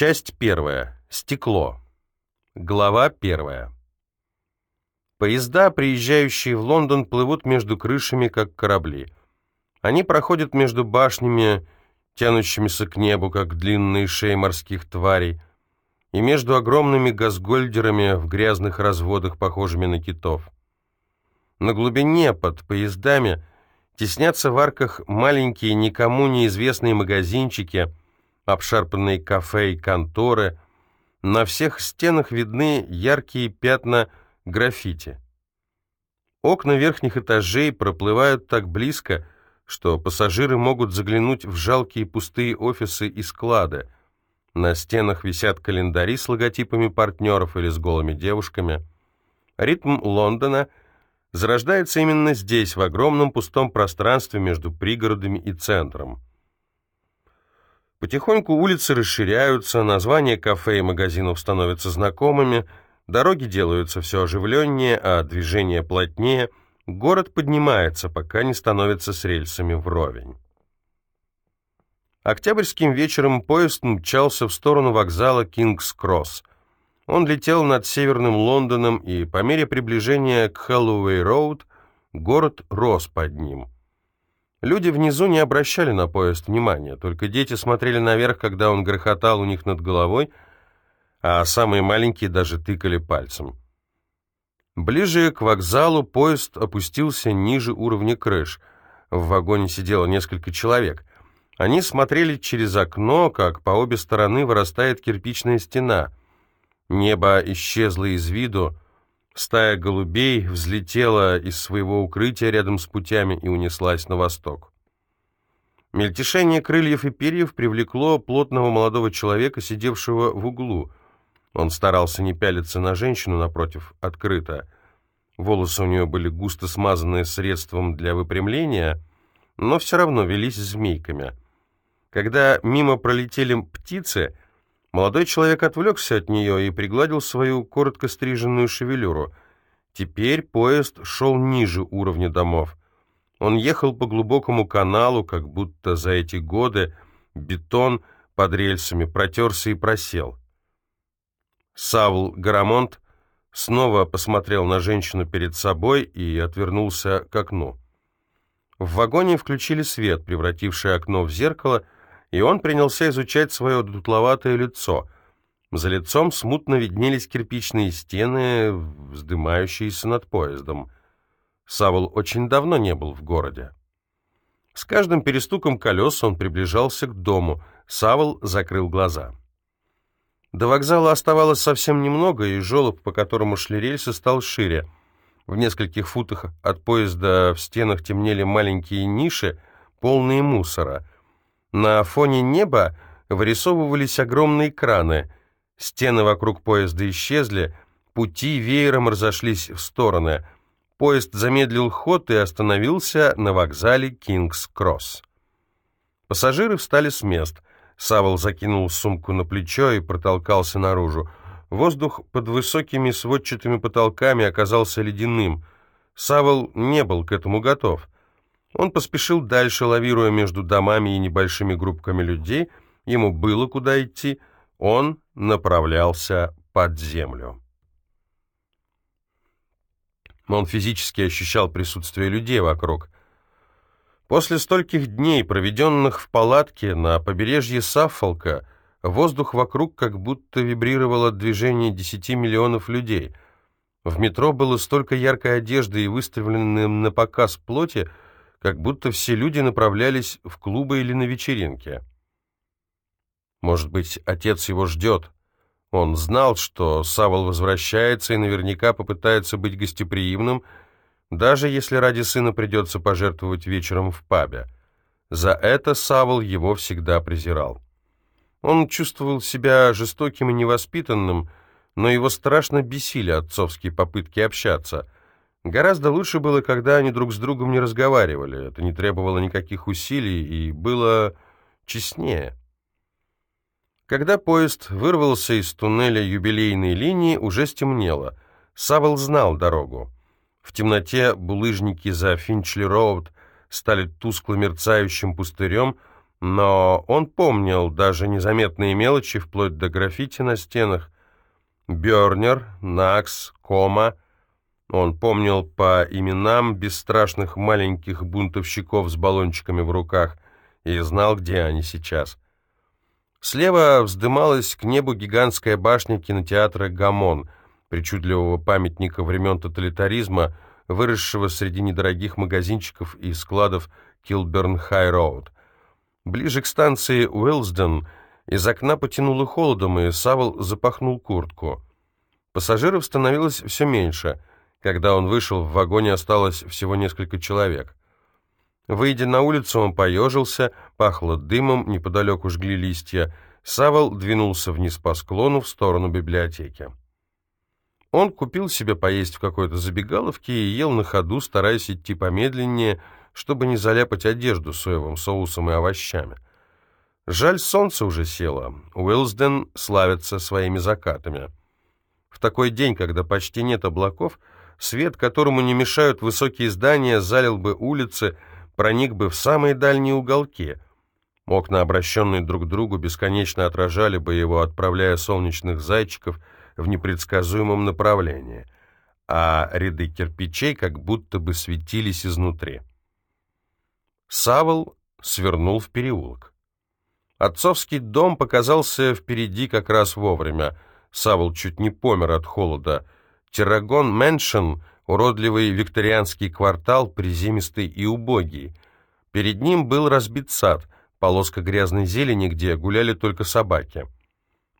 Часть первая. Стекло. Глава первая. Поезда, приезжающие в Лондон, плывут между крышами, как корабли. Они проходят между башнями, тянущимися к небу, как длинные шеи морских тварей, и между огромными газгольдерами в грязных разводах, похожими на китов. На глубине под поездами теснятся в арках маленькие, никому неизвестные магазинчики, обшарпанные кафе и конторы. На всех стенах видны яркие пятна граффити. Окна верхних этажей проплывают так близко, что пассажиры могут заглянуть в жалкие пустые офисы и склады. На стенах висят календари с логотипами партнеров или с голыми девушками. Ритм Лондона — зарождается именно здесь, в огромном пустом пространстве между пригородами и центром. Потихоньку улицы расширяются, названия кафе и магазинов становятся знакомыми, дороги делаются все оживленнее, а движение плотнее, город поднимается, пока не становится с рельсами вровень. Октябрьским вечером поезд мчался в сторону вокзала Кингс-Кросс. Он летел над северным Лондоном, и по мере приближения к Хэллоуэй-Роуд город рос под ним. Люди внизу не обращали на поезд внимания, только дети смотрели наверх, когда он грохотал у них над головой, а самые маленькие даже тыкали пальцем. Ближе к вокзалу поезд опустился ниже уровня крыш. В вагоне сидело несколько человек. Они смотрели через окно, как по обе стороны вырастает кирпичная стена — Небо исчезло из виду, стая голубей взлетела из своего укрытия рядом с путями и унеслась на восток. Мельтешение крыльев и перьев привлекло плотного молодого человека, сидевшего в углу. Он старался не пялиться на женщину напротив, открыто. Волосы у нее были густо смазанные средством для выпрямления, но все равно велись змейками. Когда мимо пролетели птицы — Молодой человек отвлекся от нее и пригладил свою коротко стриженную шевелюру. Теперь поезд шел ниже уровня домов. Он ехал по глубокому каналу, как будто за эти годы бетон под рельсами протерся и просел. Савл Гарамонт снова посмотрел на женщину перед собой и отвернулся к окну. В вагоне включили свет, превративший окно в зеркало — и он принялся изучать свое дутловатое лицо. За лицом смутно виднелись кирпичные стены, вздымающиеся над поездом. Савол очень давно не был в городе. С каждым перестуком колес он приближался к дому. Савол закрыл глаза. До вокзала оставалось совсем немного, и желоб, по которому шли рельсы, стал шире. В нескольких футах от поезда в стенах темнели маленькие ниши, полные мусора — на фоне неба вырисовывались огромные краны. Стены вокруг поезда исчезли, пути веером разошлись в стороны. Поезд замедлил ход и остановился на вокзале Кингс-Кросс. Пассажиры встали с мест. Савол закинул сумку на плечо и протолкался наружу. Воздух под высокими сводчатыми потолками оказался ледяным. Савол не был к этому готов. Он поспешил дальше, лавируя между домами и небольшими группками людей. Ему было куда идти. Он направлялся под землю. Он физически ощущал присутствие людей вокруг. После стольких дней, проведенных в палатке на побережье Саффолка, воздух вокруг как будто вибрировал от движения десяти миллионов людей. В метро было столько яркой одежды и выставленной на показ плоти, как будто все люди направлялись в клубы или на вечеринки. Может быть, отец его ждет. Он знал, что Савол возвращается и наверняка попытается быть гостеприимным, даже если ради сына придется пожертвовать вечером в пабе. За это Савол его всегда презирал. Он чувствовал себя жестоким и невоспитанным, но его страшно бесили отцовские попытки общаться — Гораздо лучше было, когда они друг с другом не разговаривали. Это не требовало никаких усилий и было честнее. Когда поезд вырвался из туннеля юбилейной линии, уже стемнело. Савел знал дорогу. В темноте булыжники за Финчли-Роуд стали тускло мерцающим пустырем, но он помнил даже незаметные мелочи, вплоть до граффити на стенах. Бёрнер, Накс, Кома. Он помнил по именам бесстрашных маленьких бунтовщиков с баллончиками в руках и знал, где они сейчас. Слева вздымалась к небу гигантская башня кинотеатра «Гомон», причудливого памятника времен тоталитаризма, выросшего среди недорогих магазинчиков и складов Килберн-Хай-Роуд. Ближе к станции Уиллесден из окна потянуло холодом, и Савол запахнул куртку. Пассажиров становилось все меньше. Когда он вышел, в вагоне осталось всего несколько человек. Выйдя на улицу, он поежился, пахло дымом, неподалеку жгли листья. Савол двинулся вниз по склону в сторону библиотеки. Он купил себе поесть в какой-то забегаловке и ел на ходу, стараясь идти помедленнее, чтобы не заляпать одежду соевым соусом и овощами. Жаль, солнце уже село. Уилсден славится своими закатами. В такой день, когда почти нет облаков, свет, которому не мешают высокие здания, залил бы улицы, проник бы в самые дальние уголки. Окна, обращенные друг к другу, бесконечно отражали бы его, отправляя солнечных зайчиков в непредсказуемом направлении, а ряды кирпичей как будто бы светились изнутри. Савол свернул в переулок. Отцовский дом показался впереди как раз вовремя. Савол чуть не помер от холода. Террагон Мэншен — уродливый викторианский квартал, приземистый и убогий. Перед ним был разбит сад, полоска грязной зелени, где гуляли только собаки.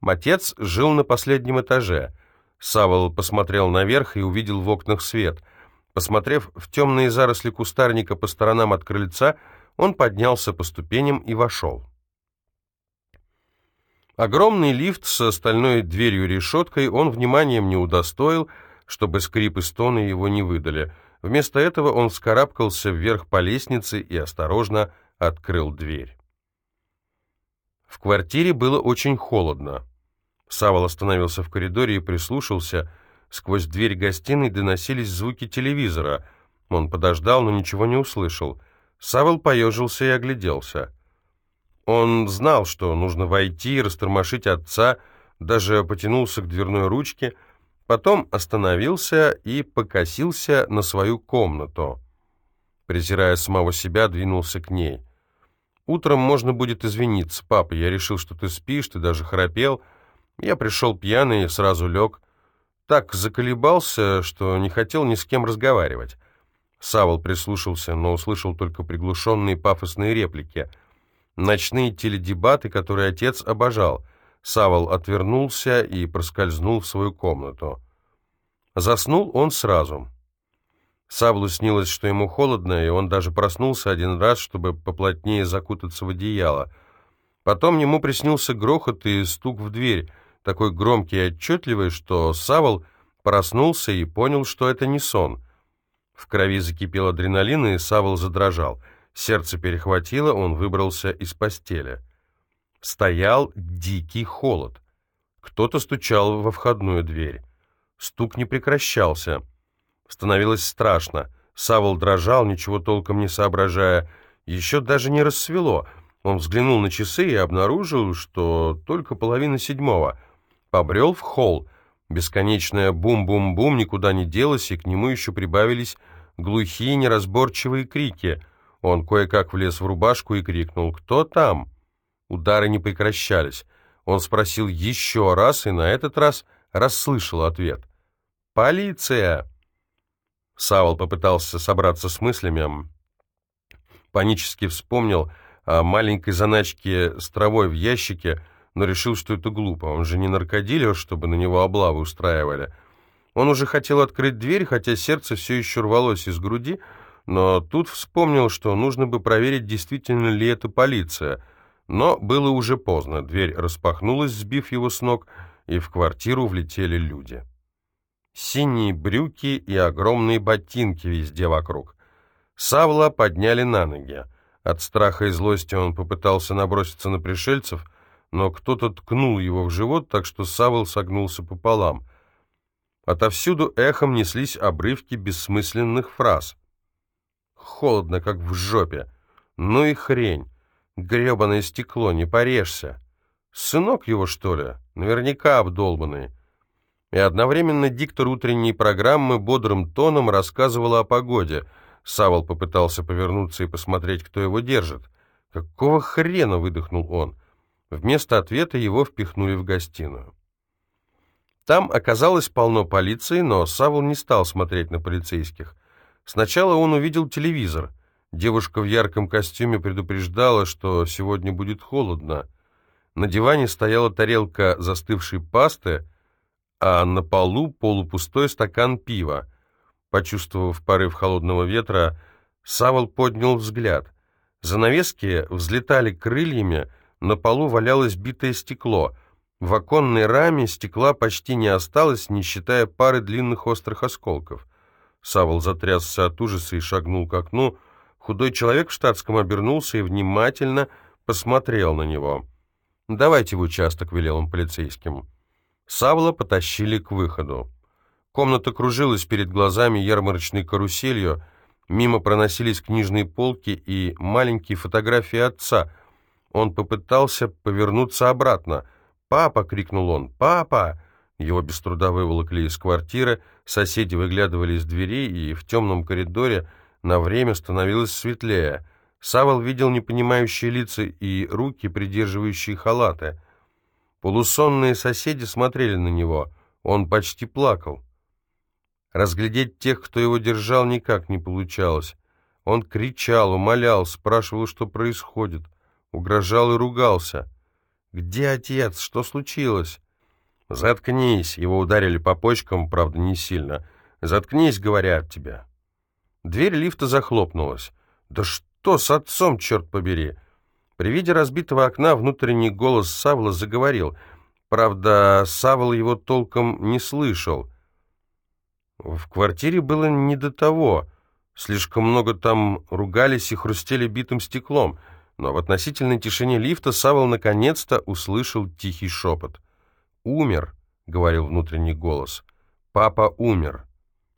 Отец жил на последнем этаже. Савол посмотрел наверх и увидел в окнах свет — Посмотрев в темные заросли кустарника по сторонам от крыльца, он поднялся по ступеням и вошел. Огромный лифт со стальной дверью-решеткой он вниманием не удостоил, чтобы скрип и стоны его не выдали. Вместо этого он вскарабкался вверх по лестнице и осторожно открыл дверь. В квартире было очень холодно. Савол остановился в коридоре и прислушался — Сквозь дверь гостиной доносились звуки телевизора. Он подождал, но ничего не услышал. Савел поежился и огляделся. Он знал, что нужно войти растормошить отца, даже потянулся к дверной ручке, потом остановился и покосился на свою комнату. Презирая самого себя, двинулся к ней. «Утром можно будет извиниться, папа. Я решил, что ты спишь, ты даже храпел. Я пришел пьяный и сразу лег так заколебался, что не хотел ни с кем разговаривать. Савол прислушался, но услышал только приглушенные пафосные реплики. Ночные теледебаты, которые отец обожал. Савол отвернулся и проскользнул в свою комнату. Заснул он сразу. Савлу снилось, что ему холодно, и он даже проснулся один раз, чтобы поплотнее закутаться в одеяло. Потом ему приснился грохот и стук в дверь — такой громкий и отчетливый, что Савол проснулся и понял, что это не сон. В крови закипел адреналин, и Савол задрожал. Сердце перехватило, он выбрался из постели. Стоял дикий холод. Кто-то стучал во входную дверь. Стук не прекращался. Становилось страшно. Савол дрожал, ничего толком не соображая. Еще даже не рассвело. Он взглянул на часы и обнаружил, что только половина седьмого — побрел в холл. Бесконечное бум-бум-бум никуда не делось, и к нему еще прибавились глухие неразборчивые крики. Он кое-как влез в рубашку и крикнул «Кто там?». Удары не прекращались. Он спросил еще раз и на этот раз расслышал ответ. «Полиция!» Савол попытался собраться с мыслями, панически вспомнил о маленькой заначке с травой в ящике, но решил, что это глупо. Он же не наркодилер, чтобы на него облавы устраивали. Он уже хотел открыть дверь, хотя сердце все еще рвалось из груди, но тут вспомнил, что нужно бы проверить, действительно ли это полиция. Но было уже поздно. Дверь распахнулась, сбив его с ног, и в квартиру влетели люди. Синие брюки и огромные ботинки везде вокруг. Савла подняли на ноги. От страха и злости он попытался наброситься на пришельцев, но кто-то ткнул его в живот, так что Савол согнулся пополам. Отовсюду эхом неслись обрывки бессмысленных фраз. Холодно, как в жопе. Ну и хрень. Гребаное стекло, не порежься. Сынок его, что ли? Наверняка обдолбанный. И одновременно диктор утренней программы бодрым тоном рассказывал о погоде. Савол попытался повернуться и посмотреть, кто его держит. «Какого хрена?» — выдохнул он. Вместо ответа его впихнули в гостиную. Там оказалось полно полиции, но Савол не стал смотреть на полицейских. Сначала он увидел телевизор. Девушка в ярком костюме предупреждала, что сегодня будет холодно. На диване стояла тарелка застывшей пасты, а на полу полупустой стакан пива. Почувствовав порыв холодного ветра, Савол поднял взгляд. Занавески взлетали крыльями, на полу валялось битое стекло. В оконной раме стекла почти не осталось, не считая пары длинных острых осколков. Савол затрясся от ужаса и шагнул к окну. Худой человек в штатском обернулся и внимательно посмотрел на него. «Давайте в участок», — велел он полицейским. Савла потащили к выходу. Комната кружилась перед глазами ярмарочной каруселью, мимо проносились книжные полки и маленькие фотографии отца. Он попытался повернуться обратно. «Папа!» — крикнул он. «Папа!» Его без труда выволокли из квартиры, соседи выглядывали из дверей, и в темном коридоре на время становилось светлее. Савол видел непонимающие лица и руки, придерживающие халаты. Полусонные соседи смотрели на него. Он почти плакал. Разглядеть тех, кто его держал, никак не получалось. Он кричал, умолял, спрашивал, что происходит, угрожал и ругался. «Где отец? Что случилось?» «Заткнись!» — его ударили по почкам, правда, не сильно. «Заткнись, говорят тебе!» Дверь лифта захлопнулась. «Да что с отцом, черт побери!» При виде разбитого окна внутренний голос Савла заговорил. Правда, Савл его толком не слышал. В квартире было не до того. Слишком много там ругались и хрустели битым стеклом. Но в относительной тишине лифта Савл наконец-то услышал тихий шепот. «Умер», — говорил внутренний голос. «Папа умер».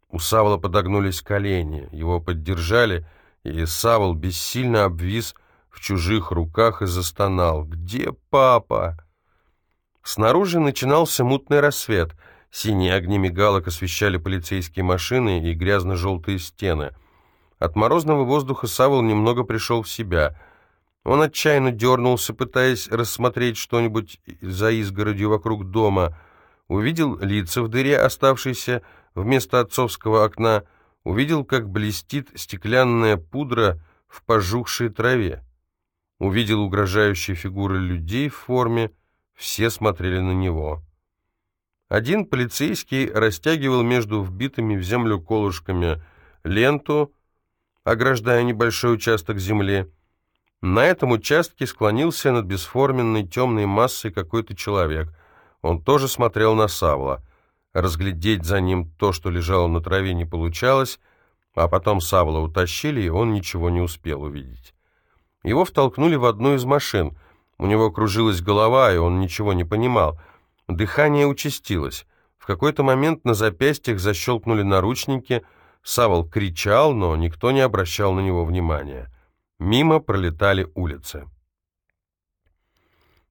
У Савла подогнулись колени, его поддержали, и Савл бессильно обвис в чужих руках и застонал. «Где папа?» Снаружи начинался мутный рассвет. Синие огни мигалок освещали полицейские машины и грязно-желтые стены. От морозного воздуха Савол немного пришел в себя. Он отчаянно дернулся, пытаясь рассмотреть что-нибудь за изгородью вокруг дома. Увидел лица в дыре, оставшейся вместо отцовского окна. Увидел, как блестит стеклянная пудра в пожухшей траве увидел угрожающие фигуры людей в форме, все смотрели на него. Один полицейский растягивал между вбитыми в землю колышками ленту, ограждая небольшой участок земли. На этом участке склонился над бесформенной темной массой какой-то человек. Он тоже смотрел на Савла. Разглядеть за ним то, что лежало на траве, не получалось, а потом Савла утащили, и он ничего не успел увидеть. Его втолкнули в одну из машин. У него кружилась голова, и он ничего не понимал. Дыхание участилось. В какой-то момент на запястьях защелкнули наручники. Савол кричал, но никто не обращал на него внимания. Мимо пролетали улицы.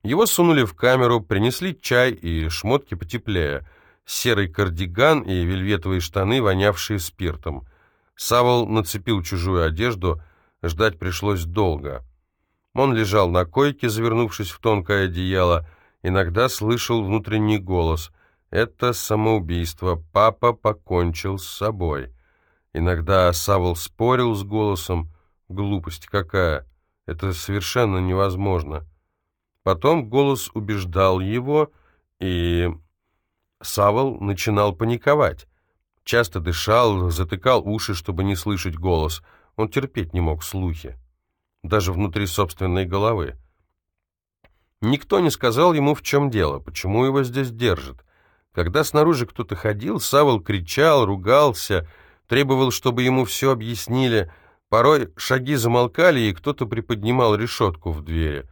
Его сунули в камеру, принесли чай и шмотки потеплее, серый кардиган и вельветовые штаны, вонявшие спиртом. Савол нацепил чужую одежду — Ждать пришлось долго. Он лежал на койке, завернувшись в тонкое одеяло. Иногда слышал внутренний голос. «Это самоубийство. Папа покончил с собой». Иногда Савол спорил с голосом. «Глупость какая! Это совершенно невозможно». Потом голос убеждал его, и Савол начинал паниковать. Часто дышал, затыкал уши, чтобы не слышать голос — он терпеть не мог слухи, даже внутри собственной головы. Никто не сказал ему, в чем дело, почему его здесь держат. Когда снаружи кто-то ходил, Савол кричал, ругался, требовал, чтобы ему все объяснили. Порой шаги замолкали, и кто-то приподнимал решетку в двери.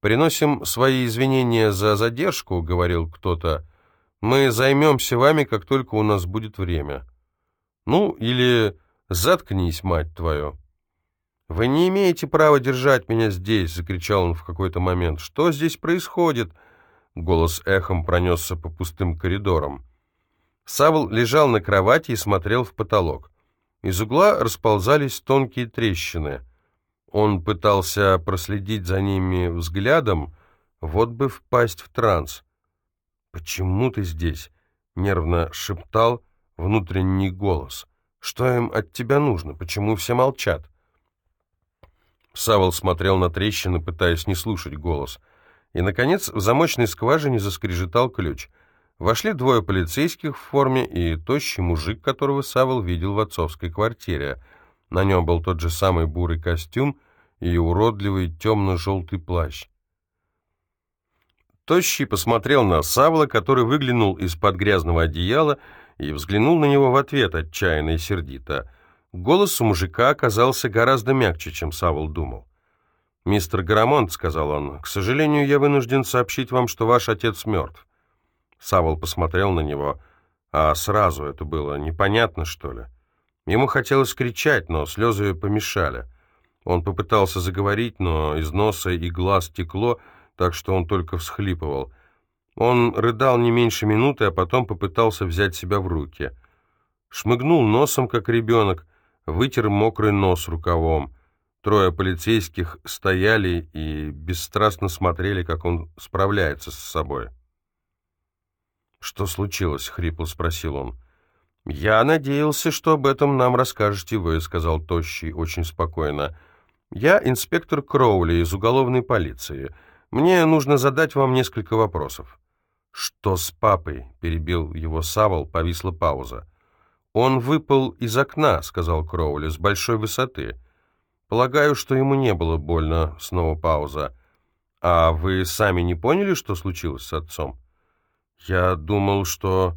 «Приносим свои извинения за задержку», — говорил кто-то. «Мы займемся вами, как только у нас будет время». Ну, или «Заткнись, мать твою!» «Вы не имеете права держать меня здесь!» — закричал он в какой-то момент. «Что здесь происходит?» Голос эхом пронесся по пустым коридорам. Савл лежал на кровати и смотрел в потолок. Из угла расползались тонкие трещины. Он пытался проследить за ними взглядом, вот бы впасть в транс. «Почему ты здесь?» — нервно шептал внутренний голос. «Что им от тебя нужно? Почему все молчат?» Савол смотрел на трещины, пытаясь не слушать голос. И, наконец, в замочной скважине заскрежетал ключ. Вошли двое полицейских в форме и тощий мужик, которого Савол видел в отцовской квартире. На нем был тот же самый бурый костюм и уродливый темно-желтый плащ. Тощий посмотрел на Савла, который выглянул из-под грязного одеяла и взглянул на него в ответ отчаянно и сердито — Голос у мужика оказался гораздо мягче, чем Савол думал. «Мистер Гарамонт», — сказал он, — «к сожалению, я вынужден сообщить вам, что ваш отец мертв». Савол посмотрел на него, а сразу это было непонятно, что ли. Ему хотелось кричать, но слезы помешали. Он попытался заговорить, но из носа и глаз текло, так что он только всхлипывал. Он рыдал не меньше минуты, а потом попытался взять себя в руки. Шмыгнул носом, как ребенок, вытер мокрый нос рукавом. Трое полицейских стояли и бесстрастно смотрели, как он справляется с собой. «Что случилось?» — хрипло спросил он. «Я надеялся, что об этом нам расскажете вы», — сказал Тощий очень спокойно. «Я инспектор Кроули из уголовной полиции. Мне нужно задать вам несколько вопросов». «Что с папой?» — перебил его Савол, повисла пауза. «Он выпал из окна», — сказал Кроули, — «с большой высоты». «Полагаю, что ему не было больно», — снова пауза. «А вы сами не поняли, что случилось с отцом?» «Я думал, что,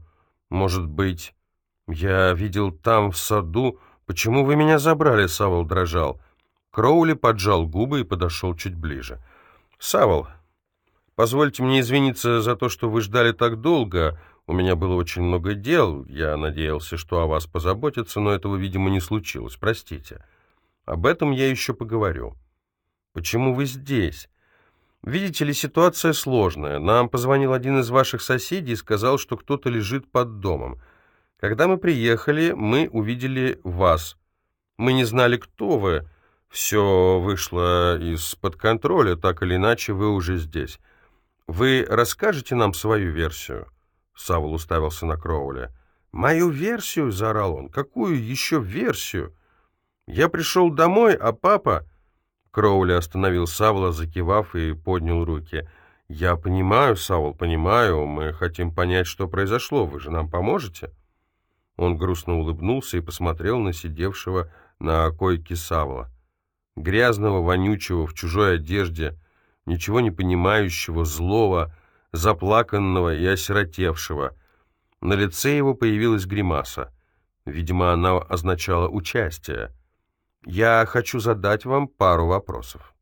может быть, я видел там, в саду. Почему вы меня забрали?» — Савол дрожал. Кроули поджал губы и подошел чуть ближе. «Савол, позвольте мне извиниться за то, что вы ждали так долго. У меня было очень много дел, я надеялся, что о вас позаботятся, но этого, видимо, не случилось. Простите. Об этом я еще поговорю. Почему вы здесь? Видите ли, ситуация сложная. Нам позвонил один из ваших соседей и сказал, что кто-то лежит под домом. Когда мы приехали, мы увидели вас. Мы не знали, кто вы. Все вышло из-под контроля, так или иначе вы уже здесь. Вы расскажете нам свою версию?» Савол уставился на Кроуля. «Мою версию?» — заорал он. «Какую еще версию?» «Я пришел домой, а папа...» Кроули остановил Савла, закивав и поднял руки. «Я понимаю, Савол, понимаю. Мы хотим понять, что произошло. Вы же нам поможете?» Он грустно улыбнулся и посмотрел на сидевшего на койке Савла. Грязного, вонючего, в чужой одежде, ничего не понимающего, злого, заплаканного и осиротевшего. На лице его появилась гримаса. Видимо, она означала участие. «Я хочу задать вам пару вопросов».